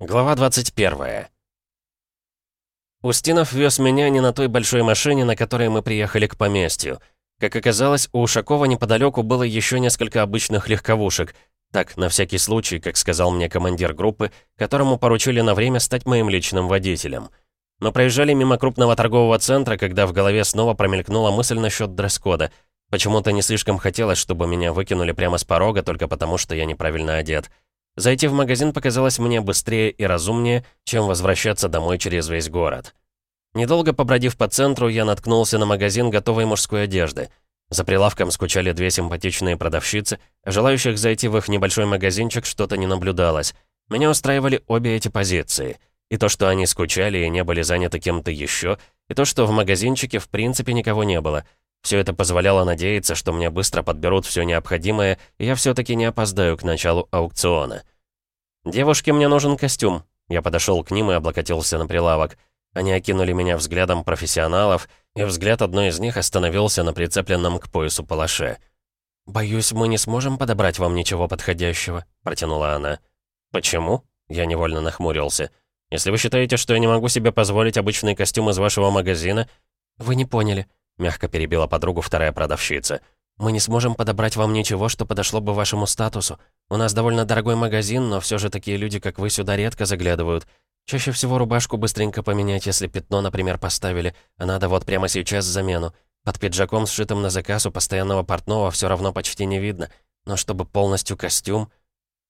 Глава 21. Устинов вез меня не на той большой машине, на которой мы приехали к поместью. Как оказалось, у Ушакова неподалеку было еще несколько обычных легковушек. Так, на всякий случай, как сказал мне командир группы, которому поручили на время стать моим личным водителем. Мы проезжали мимо крупного торгового центра, когда в голове снова промелькнула мысль насчет дресс-кода. Почему-то не слишком хотелось, чтобы меня выкинули прямо с порога, только потому что я неправильно одет. Зайти в магазин показалось мне быстрее и разумнее, чем возвращаться домой через весь город. Недолго побродив по центру, я наткнулся на магазин готовой мужской одежды. За прилавком скучали две симпатичные продавщицы, желающих зайти в их небольшой магазинчик что-то не наблюдалось. Меня устраивали обе эти позиции. И то, что они скучали и не были заняты кем-то еще, и то, что в магазинчике в принципе никого не было. Все это позволяло надеяться, что мне быстро подберут все необходимое, и я все-таки не опоздаю к началу аукциона. «Девушке мне нужен костюм». Я подошел к ним и облокотился на прилавок. Они окинули меня взглядом профессионалов, и взгляд одной из них остановился на прицепленном к поясу палаше. «Боюсь, мы не сможем подобрать вам ничего подходящего», — протянула она. «Почему?» — я невольно нахмурился. «Если вы считаете, что я не могу себе позволить обычный костюм из вашего магазина...» «Вы не поняли», — мягко перебила подругу вторая продавщица. «Мы не сможем подобрать вам ничего, что подошло бы вашему статусу. У нас довольно дорогой магазин, но все же такие люди, как вы, сюда редко заглядывают. Чаще всего рубашку быстренько поменять, если пятно, например, поставили, а надо вот прямо сейчас замену. Под пиджаком, сшитым на заказ у постоянного портного, все равно почти не видно. Но чтобы полностью костюм...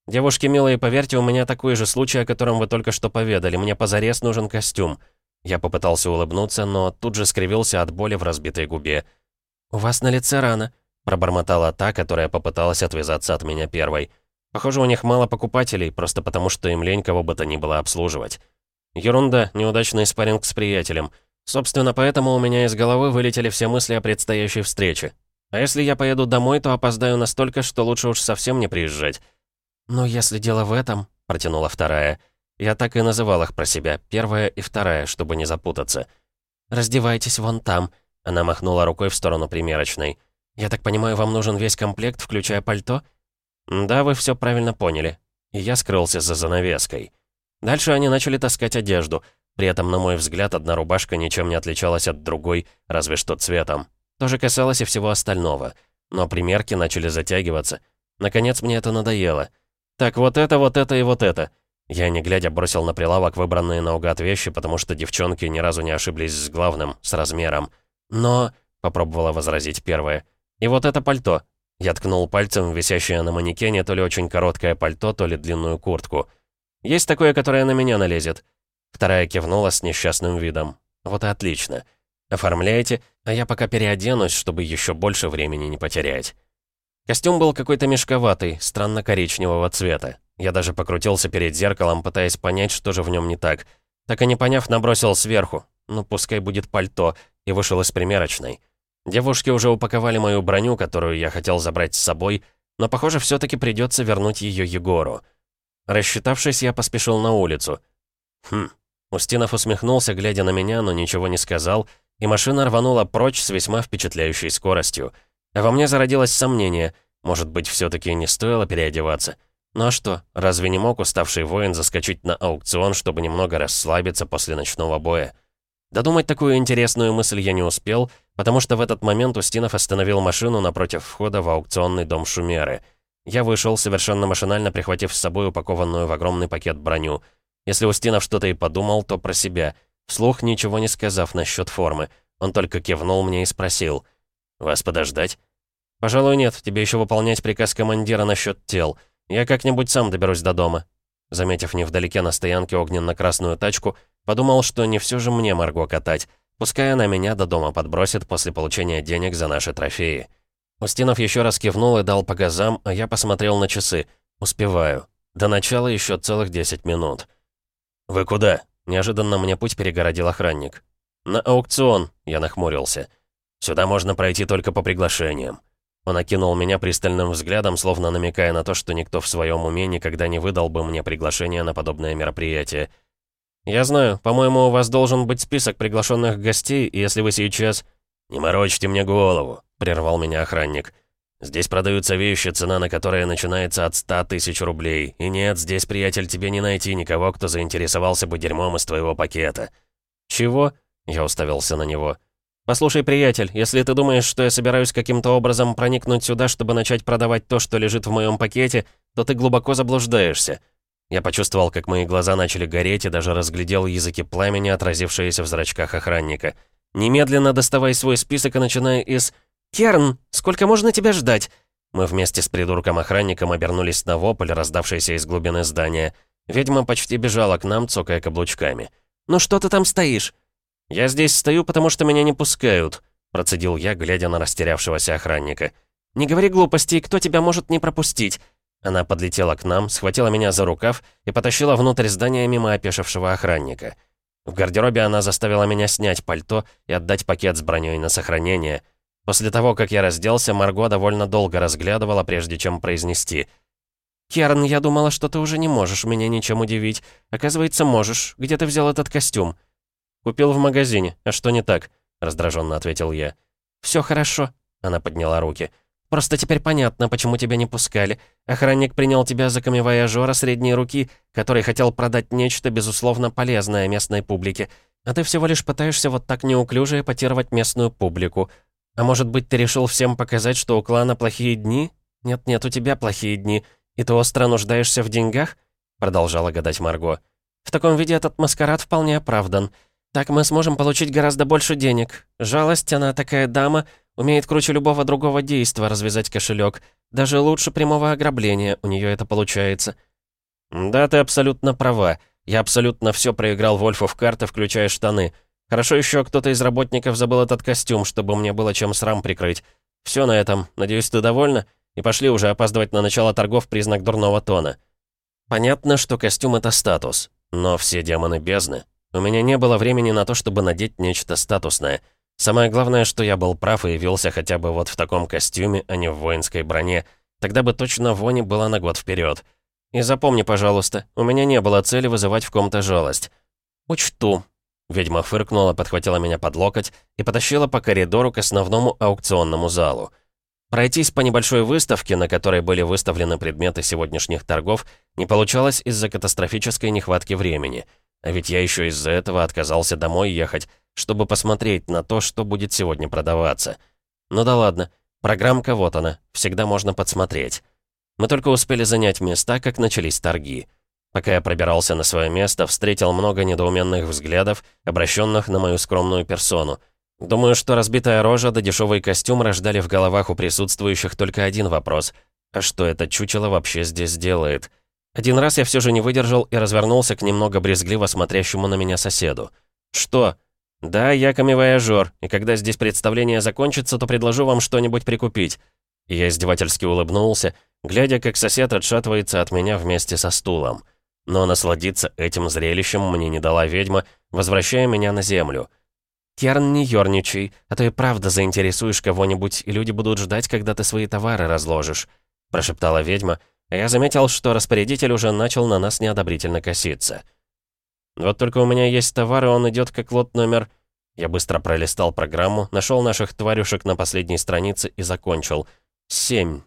Девушки, милые, поверьте, у меня такой же случай, о котором вы только что поведали. Мне позарез нужен костюм. Я попытался улыбнуться, но тут же скривился от боли в разбитой губе. «У вас на лице рана», Пробормотала та, которая попыталась отвязаться от меня первой. Похоже, у них мало покупателей, просто потому что им лень кого бы то ни было обслуживать. Ерунда, неудачный спарринг с приятелем. Собственно, поэтому у меня из головы вылетели все мысли о предстоящей встрече. А если я поеду домой, то опоздаю настолько, что лучше уж совсем не приезжать. «Ну, если дело в этом», — протянула вторая. Я так и называл их про себя, первая и вторая, чтобы не запутаться. «Раздевайтесь вон там», — она махнула рукой в сторону примерочной. «Я так понимаю, вам нужен весь комплект, включая пальто?» «Да, вы все правильно поняли». И я скрылся за занавеской. Дальше они начали таскать одежду. При этом, на мой взгляд, одна рубашка ничем не отличалась от другой, разве что цветом. То же касалось и всего остального. Но примерки начали затягиваться. Наконец, мне это надоело. «Так, вот это, вот это и вот это». Я, не глядя, бросил на прилавок выбранные наугад вещи, потому что девчонки ни разу не ошиблись с главным, с размером. «Но...» — попробовала возразить первая. «И вот это пальто». Я ткнул пальцем висящее на манекене то ли очень короткое пальто, то ли длинную куртку. «Есть такое, которое на меня налезет». Вторая кивнула с несчастным видом. «Вот и отлично. Оформляйте, а я пока переоденусь, чтобы еще больше времени не потерять». Костюм был какой-то мешковатый, странно коричневого цвета. Я даже покрутился перед зеркалом, пытаясь понять, что же в нем не так. Так и не поняв, набросил сверху. Ну, пускай будет пальто, и вышел из примерочной. Девушки уже упаковали мою броню, которую я хотел забрать с собой, но, похоже, все таки придется вернуть ее Егору. Рассчитавшись, я поспешил на улицу. Хм. Устинов усмехнулся, глядя на меня, но ничего не сказал, и машина рванула прочь с весьма впечатляющей скоростью. А во мне зародилось сомнение, может быть, все таки не стоило переодеваться. Ну а что, разве не мог уставший воин заскочить на аукцион, чтобы немного расслабиться после ночного боя? Додумать такую интересную мысль я не успел, потому что в этот момент Устинов остановил машину напротив входа в аукционный дом Шумеры. Я вышел, совершенно машинально прихватив с собой упакованную в огромный пакет броню. Если Устинов что-то и подумал, то про себя. Вслух ничего не сказав насчет формы. Он только кивнул мне и спросил. «Вас подождать?» «Пожалуй, нет. Тебе еще выполнять приказ командира насчет тел. Я как-нибудь сам доберусь до дома». Заметив невдалеке на стоянке огненно-красную тачку, Подумал, что не все же мне Марго катать. Пускай она меня до дома подбросит после получения денег за наши трофеи. Устинов еще раз кивнул и дал по газам, а я посмотрел на часы. Успеваю. До начала еще целых 10 минут. «Вы куда?» Неожиданно мне путь перегородил охранник. «На аукцион», — я нахмурился. «Сюда можно пройти только по приглашениям». Он окинул меня пристальным взглядом, словно намекая на то, что никто в своем уме никогда не выдал бы мне приглашение на подобное мероприятие. «Я знаю. По-моему, у вас должен быть список приглашенных гостей, и если вы сейчас...» «Не морочьте мне голову», — прервал меня охранник. Здесь продаются вещи, цена на которые начинается от 100 тысяч рублей. И нет, здесь, приятель, тебе не найти никого, кто заинтересовался бы дерьмом из твоего пакета». «Чего?» — я уставился на него. «Послушай, приятель, если ты думаешь, что я собираюсь каким-то образом проникнуть сюда, чтобы начать продавать то, что лежит в моем пакете, то ты глубоко заблуждаешься». Я почувствовал, как мои глаза начали гореть и даже разглядел языки пламени, отразившиеся в зрачках охранника. «Немедленно доставай свой список и начинай из...» «Керн, сколько можно тебя ждать?» Мы вместе с придурком-охранником обернулись на вопль, раздавшийся из глубины здания. Ведьма почти бежала к нам, цокая каблучками. «Ну что ты там стоишь?» «Я здесь стою, потому что меня не пускают», процедил я, глядя на растерявшегося охранника. «Не говори глупостей, кто тебя может не пропустить?» Она подлетела к нам, схватила меня за рукав и потащила внутрь здания мимо опешившего охранника. В гардеробе она заставила меня снять пальто и отдать пакет с броней на сохранение — После того, как я разделся, Марго довольно долго разглядывала, прежде чем произнести. «Керн, я думала, что ты уже не можешь меня ничем удивить. Оказывается, можешь. Где ты взял этот костюм?» «Купил в магазине. А что не так?» — раздраженно ответил я. «Все хорошо», — она подняла руки. «Просто теперь понятно, почему тебя не пускали. Охранник принял тебя за камевояжера средней руки, который хотел продать нечто, безусловно, полезное местной публике. А ты всего лишь пытаешься вот так неуклюже эпатировать местную публику. А может быть, ты решил всем показать, что у клана плохие дни? Нет-нет, у тебя плохие дни, и ты остро нуждаешься в деньгах?» Продолжала гадать Марго. «В таком виде этот маскарад вполне оправдан. Так мы сможем получить гораздо больше денег. Жалость, она такая дама, умеет круче любого другого действа развязать кошелек. Даже лучше прямого ограбления у нее это получается». «Да, ты абсолютно права. Я абсолютно все проиграл Вольфу в карты, включая штаны». Хорошо еще кто-то из работников забыл этот костюм, чтобы мне было чем срам прикрыть. Все на этом. Надеюсь, ты довольна? И пошли уже опаздывать на начало торгов признак дурного тона. Понятно, что костюм — это статус. Но все демоны бездны. У меня не было времени на то, чтобы надеть нечто статусное. Самое главное, что я был прав и явился хотя бы вот в таком костюме, а не в воинской броне. Тогда бы точно вони было на год вперед. И запомни, пожалуйста, у меня не было цели вызывать в ком-то жалость. Учту, Ведьма фыркнула, подхватила меня под локоть и потащила по коридору к основному аукционному залу. Пройтись по небольшой выставке, на которой были выставлены предметы сегодняшних торгов, не получалось из-за катастрофической нехватки времени. А ведь я еще из-за этого отказался домой ехать, чтобы посмотреть на то, что будет сегодня продаваться. Ну да ладно, программка вот она, всегда можно подсмотреть. Мы только успели занять места, как начались торги. Пока я пробирался на свое место, встретил много недоуменных взглядов, обращенных на мою скромную персону. Думаю, что разбитая рожа да дешевый костюм рождали в головах у присутствующих только один вопрос. А что это чучело вообще здесь делает? Один раз я все же не выдержал и развернулся к немного брезгливо смотрящему на меня соседу. «Что?» «Да, я камевояжер, и когда здесь представление закончится, то предложу вам что-нибудь прикупить». я издевательски улыбнулся, глядя, как сосед отшатывается от меня вместе со стулом. Но насладиться этим зрелищем мне не дала ведьма, возвращая меня на землю. «Керн, не ёрничай, а то и правда заинтересуешь кого-нибудь, и люди будут ждать, когда ты свои товары разложишь», прошептала ведьма, я заметил, что распорядитель уже начал на нас неодобрительно коситься. «Вот только у меня есть товар, и он идет как лот номер...» Я быстро пролистал программу, нашел наших тварюшек на последней странице и закончил. «Семь».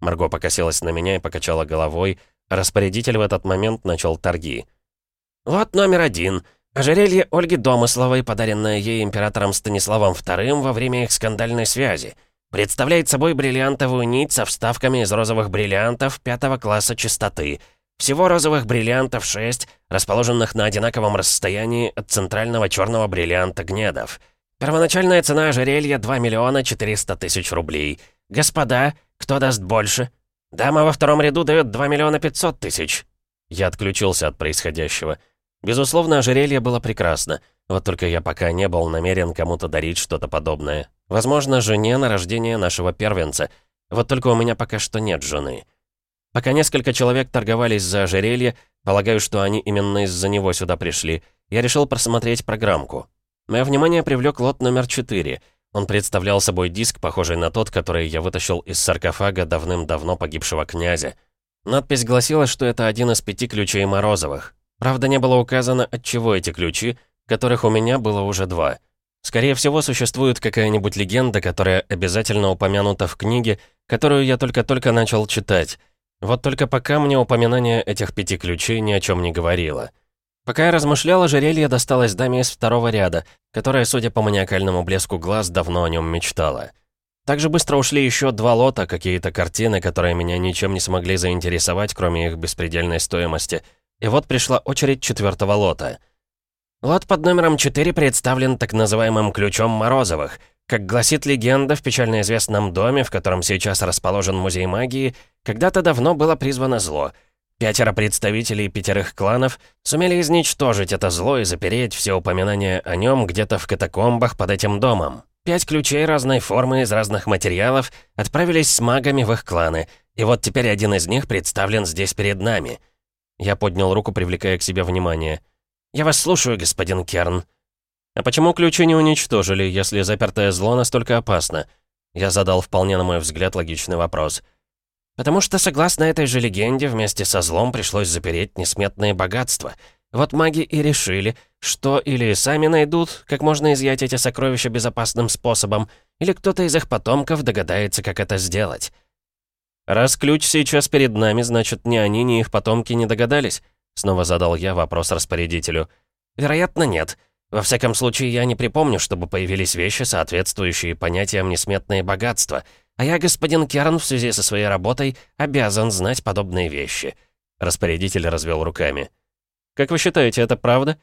Марго покосилась на меня и покачала головой, Распорядитель в этот момент начал торги. «Вот номер один. Ожерелье Ольги Домысловой, подаренное ей императором Станиславом II во время их скандальной связи. Представляет собой бриллиантовую нить со вставками из розовых бриллиантов пятого класса чистоты. Всего розовых бриллиантов 6, расположенных на одинаковом расстоянии от центрального черного бриллианта гнедов. Первоначальная цена ожерелья 2 миллиона 400 тысяч рублей. Господа, кто даст больше?» «Дама во втором ряду дает 2 миллиона 500 тысяч». Я отключился от происходящего. Безусловно, ожерелье было прекрасно. Вот только я пока не был намерен кому-то дарить что-то подобное. Возможно, жене на рождение нашего первенца. Вот только у меня пока что нет жены. Пока несколько человек торговались за ожерелье, полагаю, что они именно из-за него сюда пришли, я решил просмотреть программку. Мое внимание привлек лот номер 4 — он представлял собой диск, похожий на тот, который я вытащил из саркофага давным-давно погибшего князя. Надпись гласила, что это один из пяти ключей Морозовых. Правда, не было указано, от чего эти ключи, которых у меня было уже два. Скорее всего, существует какая-нибудь легенда, которая обязательно упомянута в книге, которую я только-только начал читать. Вот только пока мне упоминание этих пяти ключей ни о чем не говорило. Пока я размышлял, ожерелье досталось даме из второго ряда, которая, судя по маниакальному блеску глаз, давно о нем мечтала. Также быстро ушли еще два лота, какие-то картины, которые меня ничем не смогли заинтересовать, кроме их беспредельной стоимости. И вот пришла очередь четвертого лота. Лот под номером 4 представлен так называемым «ключом Морозовых». Как гласит легенда, в печально известном доме, в котором сейчас расположен музей магии, когда-то давно было призвано зло. Пятеро представителей пятерых кланов сумели изничтожить это зло и запереть все упоминания о нем где-то в катакомбах под этим домом. Пять ключей разной формы из разных материалов отправились с магами в их кланы, и вот теперь один из них представлен здесь перед нами. Я поднял руку, привлекая к себе внимание. «Я вас слушаю, господин Керн». «А почему ключи не уничтожили, если запертое зло настолько опасно?» Я задал вполне, на мой взгляд, логичный вопрос. «Потому что, согласно этой же легенде, вместе со злом пришлось запереть несметные богатства — вот маги и решили, что или сами найдут, как можно изъять эти сокровища безопасным способом, или кто-то из их потомков догадается, как это сделать. «Раз ключ сейчас перед нами, значит, ни они, ни их потомки не догадались?» Снова задал я вопрос распорядителю. «Вероятно, нет. Во всяком случае, я не припомню, чтобы появились вещи, соответствующие понятиям несметные богатства. А я, господин Керн, в связи со своей работой, обязан знать подобные вещи». Распорядитель развел руками. Как вы считаете, это правда?»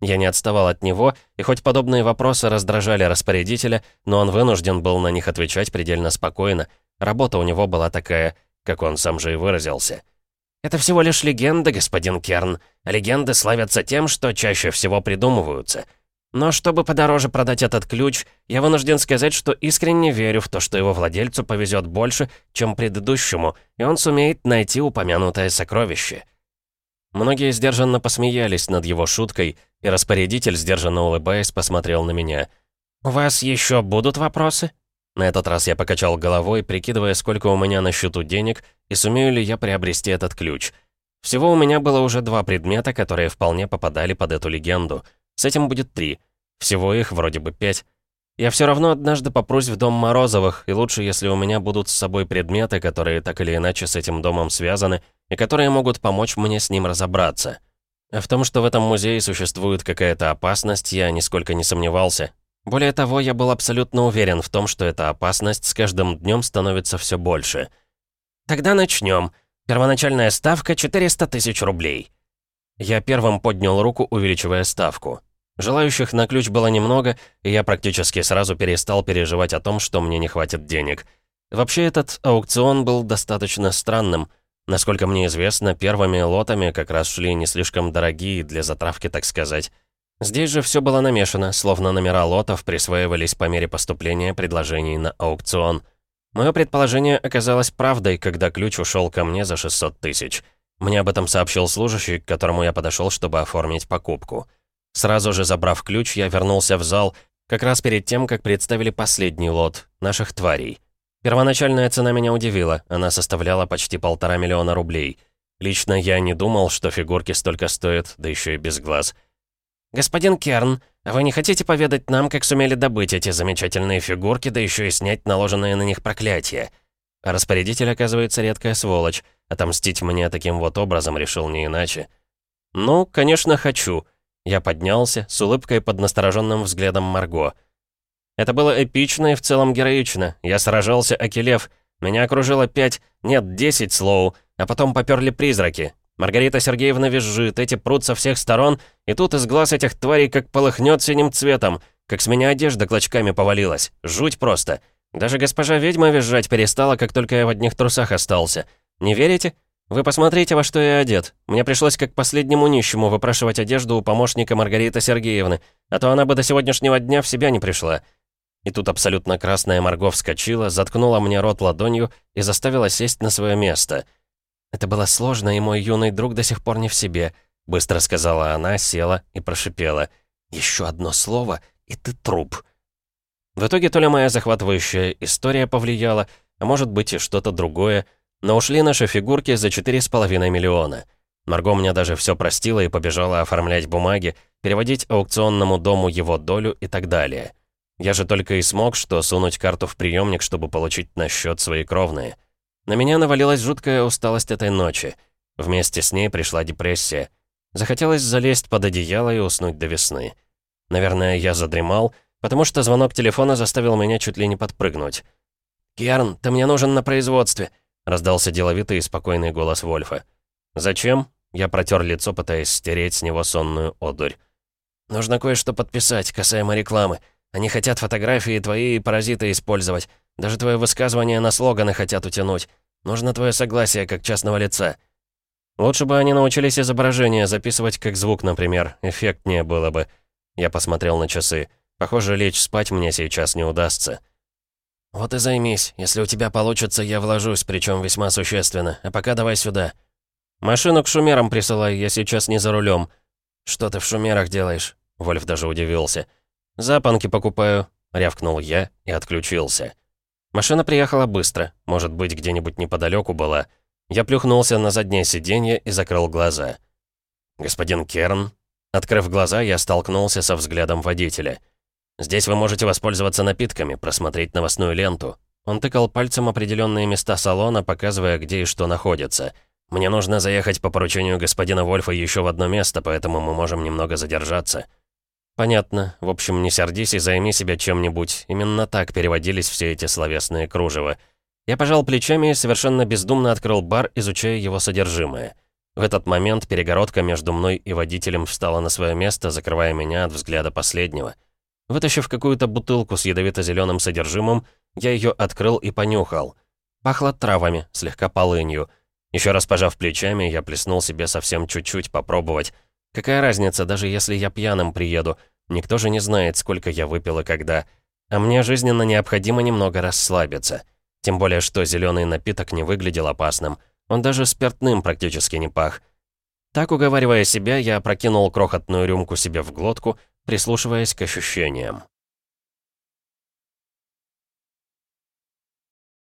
Я не отставал от него, и хоть подобные вопросы раздражали распорядителя, но он вынужден был на них отвечать предельно спокойно. Работа у него была такая, как он сам же и выразился. «Это всего лишь легенда, господин Керн. легенды славятся тем, что чаще всего придумываются. Но чтобы подороже продать этот ключ, я вынужден сказать, что искренне верю в то, что его владельцу повезет больше, чем предыдущему, и он сумеет найти упомянутое сокровище». Многие сдержанно посмеялись над его шуткой, и распорядитель, сдержанно улыбаясь, посмотрел на меня. «У вас еще будут вопросы?» На этот раз я покачал головой, прикидывая, сколько у меня на счету денег, и сумею ли я приобрести этот ключ. Всего у меня было уже два предмета, которые вполне попадали под эту легенду. С этим будет три. Всего их вроде бы пять. Я все равно однажды попрусь в дом Морозовых, и лучше, если у меня будут с собой предметы, которые так или иначе с этим домом связаны, и которые могут помочь мне с ним разобраться. А в том, что в этом музее существует какая-то опасность, я нисколько не сомневался. Более того, я был абсолютно уверен в том, что эта опасность с каждым днем становится все больше. Тогда начнем. Первоначальная ставка 400 тысяч рублей. Я первым поднял руку, увеличивая ставку. Желающих на ключ было немного, и я практически сразу перестал переживать о том, что мне не хватит денег. Вообще, этот аукцион был достаточно странным. Насколько мне известно, первыми лотами как раз шли не слишком дорогие для затравки, так сказать. Здесь же все было намешано, словно номера лотов присваивались по мере поступления предложений на аукцион. Мое предположение оказалось правдой, когда ключ ушел ко мне за 600 тысяч. Мне об этом сообщил служащий, к которому я подошел, чтобы оформить покупку. Сразу же забрав ключ, я вернулся в зал, как раз перед тем, как представили последний лот наших тварей. Первоначальная цена меня удивила, она составляла почти полтора миллиона рублей. Лично я не думал, что фигурки столько стоят, да еще и без глаз. «Господин Керн, а вы не хотите поведать нам, как сумели добыть эти замечательные фигурки, да еще и снять наложенные на них проклятия?» распорядитель, оказывается, редкая сволочь. Отомстить мне таким вот образом решил не иначе. «Ну, конечно, хочу», я поднялся, с улыбкой под настороженным взглядом Марго. Это было эпично и в целом героично. Я сражался Акелев. Меня окружило пять, нет, десять слоу, а потом поперли призраки. Маргарита Сергеевна визжит, эти прут со всех сторон, и тут из глаз этих тварей как полыхнет синим цветом, как с меня одежда клочками повалилась. Жуть просто. Даже госпожа ведьма визжать перестала, как только я в одних трусах остался. Не верите? «Вы посмотрите, во что я одет. Мне пришлось как последнему нищему выпрашивать одежду у помощника Маргариты Сергеевны, а то она бы до сегодняшнего дня в себя не пришла». И тут абсолютно красная Марго вскочила, заткнула мне рот ладонью и заставила сесть на свое место. «Это было сложно, и мой юный друг до сих пор не в себе», — быстро сказала она, села и прошипела. «Еще одно слово, и ты труп». В итоге то ли моя захватывающая история повлияла, а может быть и что-то другое — но ушли наши фигурки за 4,5 миллиона. Марго мне даже все простила и побежала оформлять бумаги, переводить аукционному дому его долю и так далее. Я же только и смог, что сунуть карту в приемник, чтобы получить на счет свои кровные. На меня навалилась жуткая усталость этой ночи. Вместе с ней пришла депрессия. Захотелось залезть под одеяло и уснуть до весны. Наверное, я задремал, потому что звонок телефона заставил меня чуть ли не подпрыгнуть. «Керн, ты мне нужен на производстве», — раздался деловитый и спокойный голос Вольфа. «Зачем?» Я протер лицо, пытаясь стереть с него сонную одурь. «Нужно кое-что подписать, касаемо рекламы. Они хотят фотографии твои и паразиты использовать. Даже твое высказывание на слоганы хотят утянуть. Нужно твое согласие, как частного лица». «Лучше бы они научились изображение записывать как звук, например. Эффектнее было бы». Я посмотрел на часы. Похоже, лечь спать мне сейчас не удастся. «Вот и займись. Если у тебя получится, я вложусь, причем весьма существенно. А пока давай сюда». «Машину к шумерам присылай, я сейчас не за рулем. «Что ты в шумерах делаешь?» Вольф даже удивился. «Запонки покупаю», — рявкнул я и отключился. Машина приехала быстро, может быть, где-нибудь неподалеку была. Я плюхнулся на заднее сиденье и закрыл глаза. «Господин Керн?» Открыв глаза, я столкнулся со взглядом водителя. «Здесь вы можете воспользоваться напитками, просмотреть новостную ленту». Он тыкал пальцем определенные места салона, показывая, где и что находится — мне нужно заехать по поручению господина Вольфа еще в одно место, поэтому мы можем немного задержаться». «Понятно. В общем, не сердись и займи себя чем-нибудь. Именно так переводились все эти словесные кружева». Я пожал плечами и совершенно бездумно открыл бар, изучая его содержимое. В этот момент перегородка между мной и водителем встала на свое место, закрывая меня от взгляда последнего. Вытащив какую-то бутылку с ядовито-зеленым содержимым, я ее открыл и понюхал. Пахло травами, слегка полынью. Еще раз пожав плечами, я плеснул себе совсем чуть-чуть попробовать. Какая разница, даже если я пьяным приеду? Никто же не знает, сколько я выпил и когда. А мне жизненно необходимо немного расслабиться. Тем более, что зеленый напиток не выглядел опасным. Он даже спиртным практически не пах. Так, уговаривая себя, я прокинул крохотную рюмку себе в глотку, прислушиваясь к ощущениям.